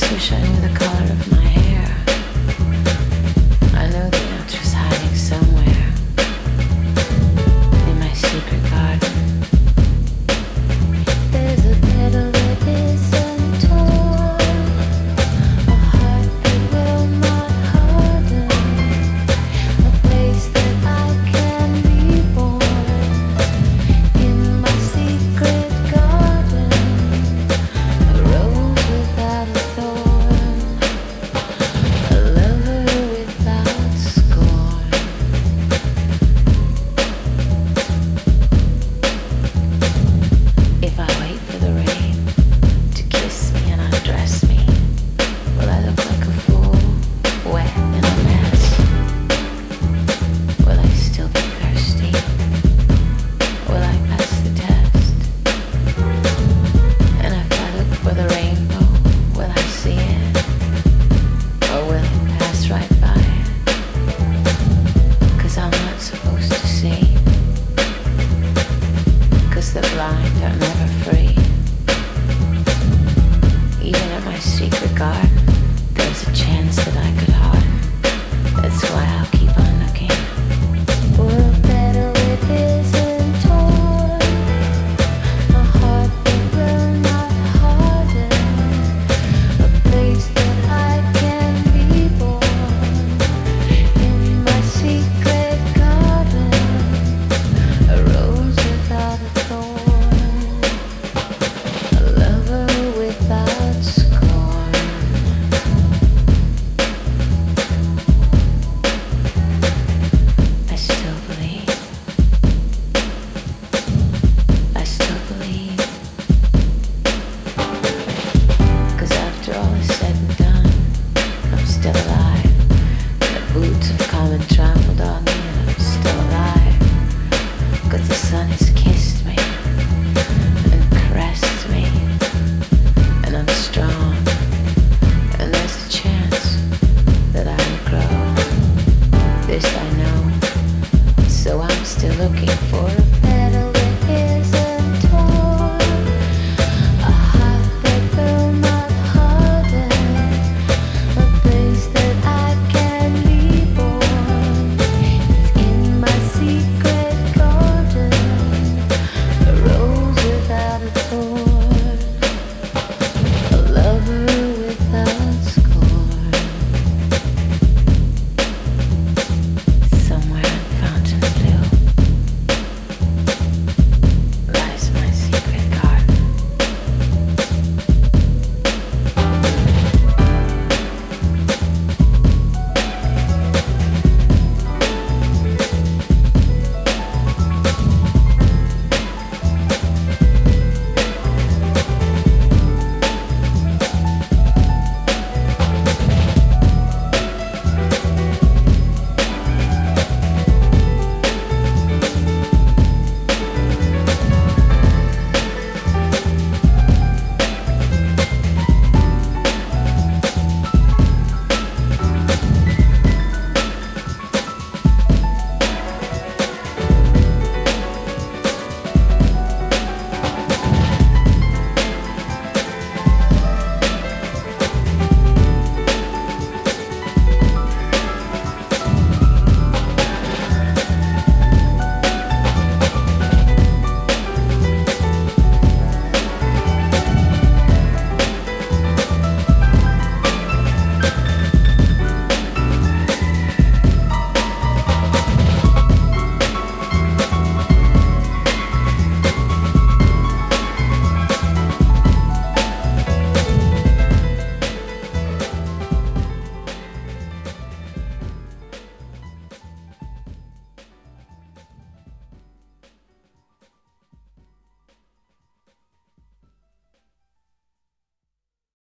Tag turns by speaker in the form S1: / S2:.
S1: sushi in the color of my